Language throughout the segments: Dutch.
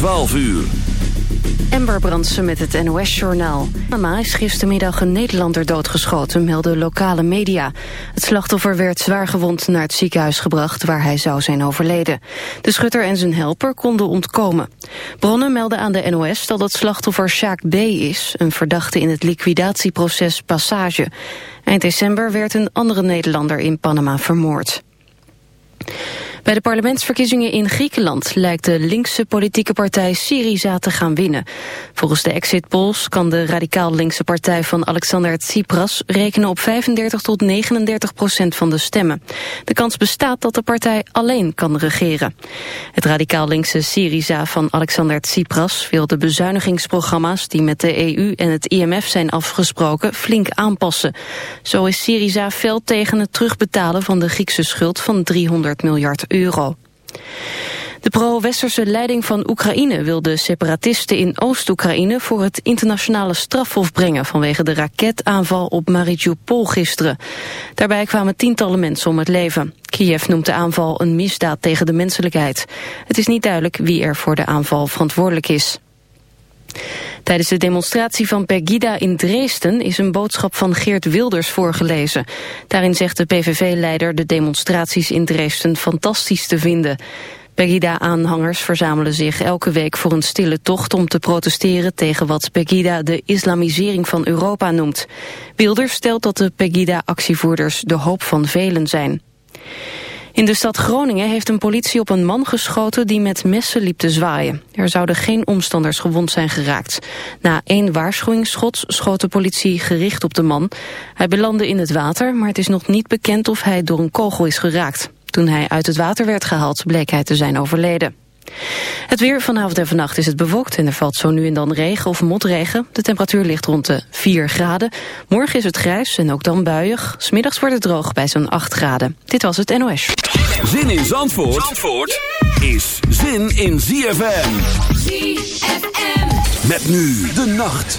12 uur. Ember Brandsen met het NOS-journaal. Mama is gistermiddag een Nederlander doodgeschoten, melden lokale media. Het slachtoffer werd zwaargewond naar het ziekenhuis gebracht... waar hij zou zijn overleden. De schutter en zijn helper konden ontkomen. Bronnen melden aan de NOS dat het slachtoffer Sjaak B. is... een verdachte in het liquidatieproces Passage. Eind december werd een andere Nederlander in Panama vermoord. Bij de parlementsverkiezingen in Griekenland lijkt de linkse politieke partij Syriza te gaan winnen. Volgens de exit polls kan de radicaal linkse partij van Alexander Tsipras rekenen op 35 tot 39 procent van de stemmen. De kans bestaat dat de partij alleen kan regeren. Het radicaal linkse Syriza van Alexander Tsipras wil de bezuinigingsprogramma's die met de EU en het IMF zijn afgesproken flink aanpassen. Zo is Syriza fel tegen het terugbetalen van de Griekse schuld van 300 miljard euro. De pro-westerse leiding van Oekraïne wil de separatisten in Oost-Oekraïne voor het internationale strafhof brengen vanwege de raketaanval op Mariupol gisteren. Daarbij kwamen tientallen mensen om het leven. Kiev noemt de aanval een misdaad tegen de menselijkheid. Het is niet duidelijk wie er voor de aanval verantwoordelijk is. Tijdens de demonstratie van Pegida in Dresden is een boodschap van Geert Wilders voorgelezen. Daarin zegt de PVV-leider de demonstraties in Dresden fantastisch te vinden. Pegida-aanhangers verzamelen zich elke week voor een stille tocht om te protesteren tegen wat Pegida de islamisering van Europa noemt. Wilders stelt dat de Pegida-actievoerders de hoop van velen zijn. In de stad Groningen heeft een politie op een man geschoten die met messen liep te zwaaien. Er zouden geen omstanders gewond zijn geraakt. Na één waarschuwingsschot schoot de politie gericht op de man. Hij belandde in het water, maar het is nog niet bekend of hij door een kogel is geraakt. Toen hij uit het water werd gehaald bleek hij te zijn overleden. Het weer vanavond en vannacht is het bewolkt en er valt zo nu en dan regen of motregen. De temperatuur ligt rond de 4 graden. Morgen is het grijs en ook dan buiig. Smiddags wordt het droog bij zo'n 8 graden. Dit was het NOS. Zin in Zandvoort, Zandvoort is zin in ZFM. ZFM. Met nu de nacht.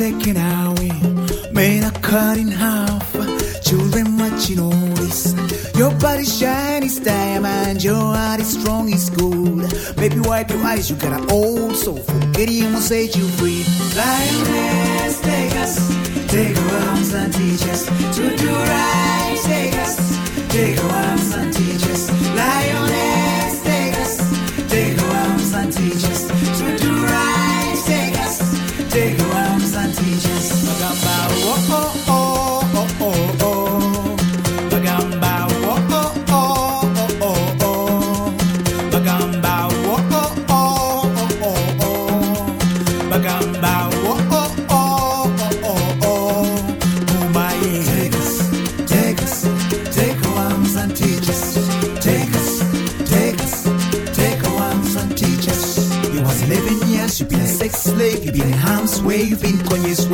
Taken away, men are cut in half, children watching all this. Your body shiny as diamond, your heart is strong as gold. Baby, wipe your eyes, you got an old soul. Forget him will set you free. Lioness, take us, take our arms and teach us to do right. Take us, take our arms and teach us.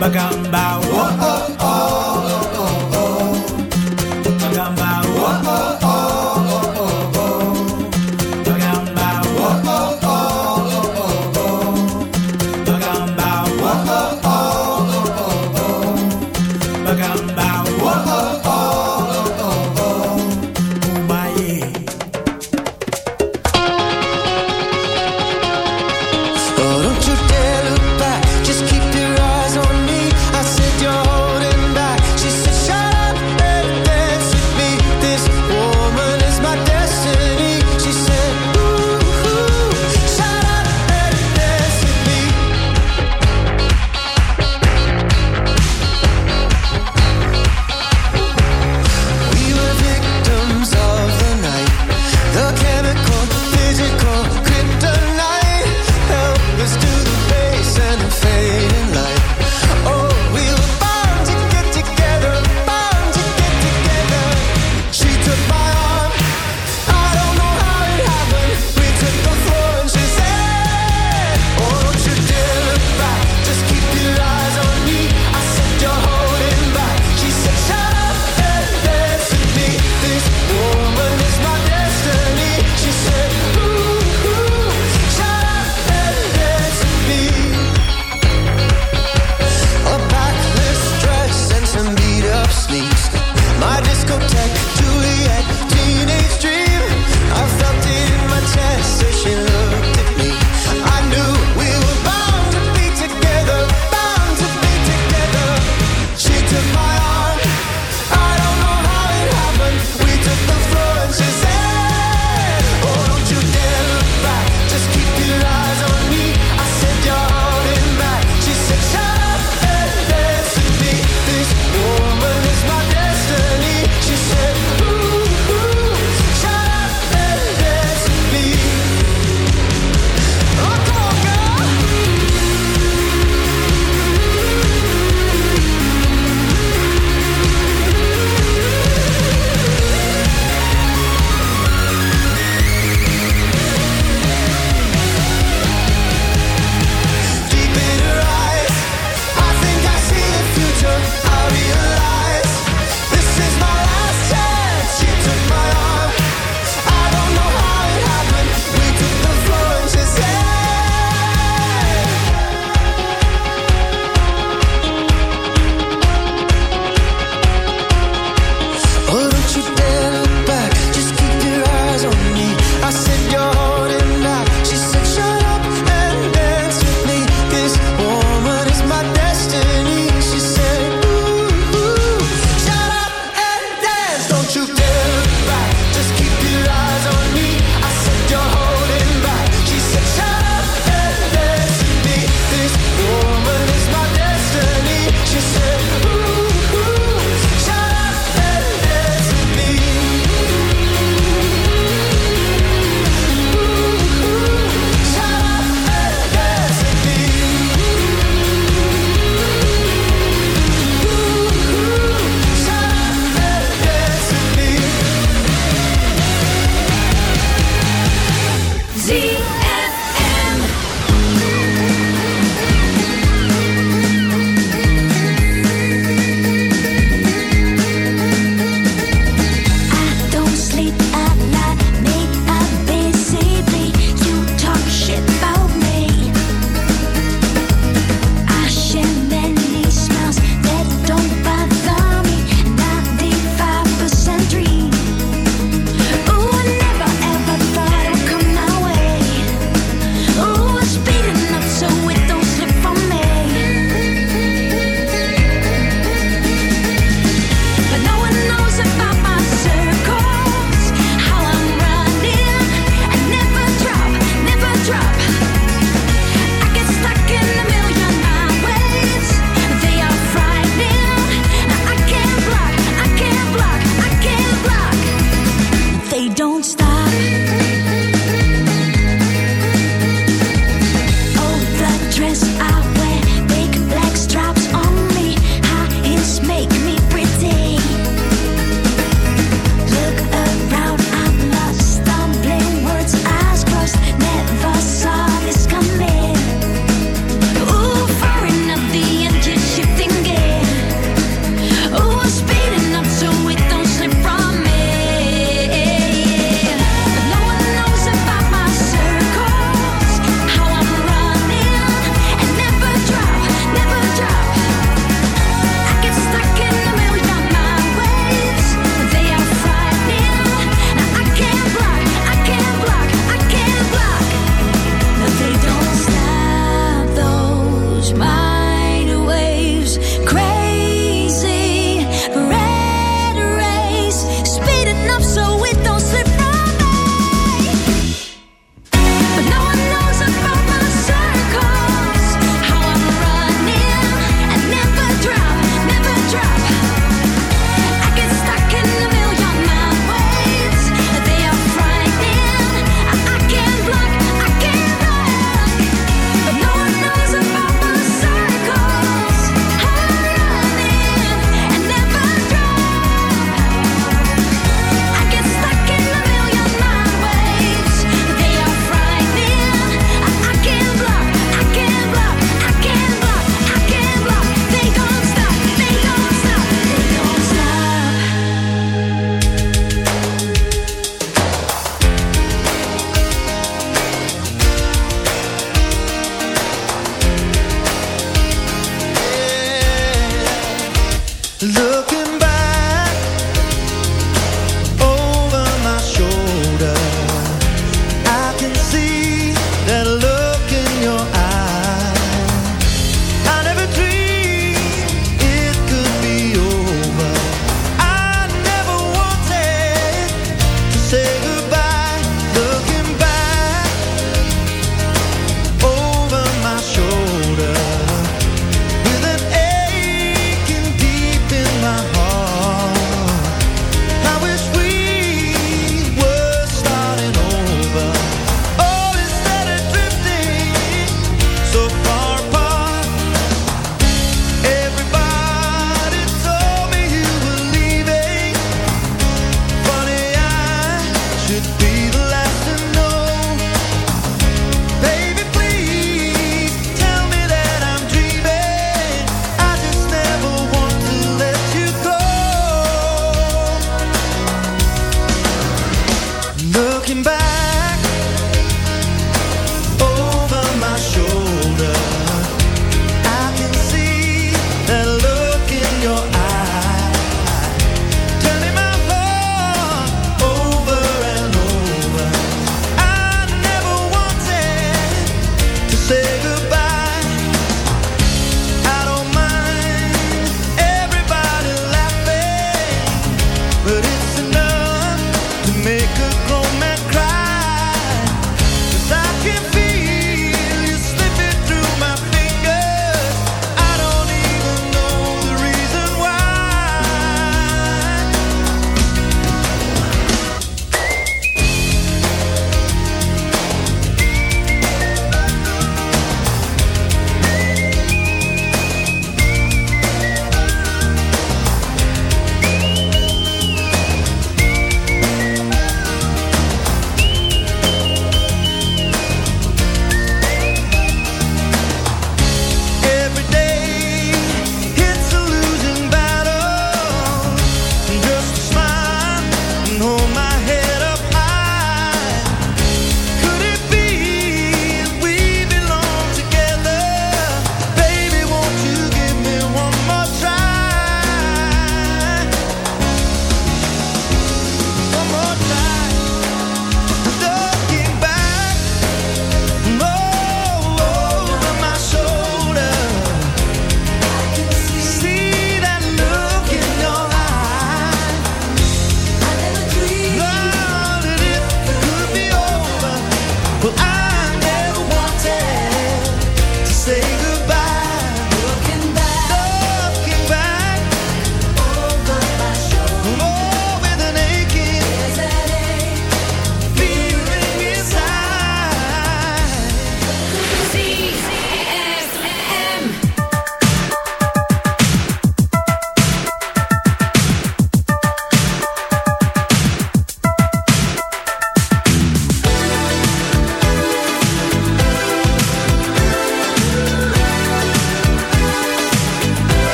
Bagamba, oh oh oh.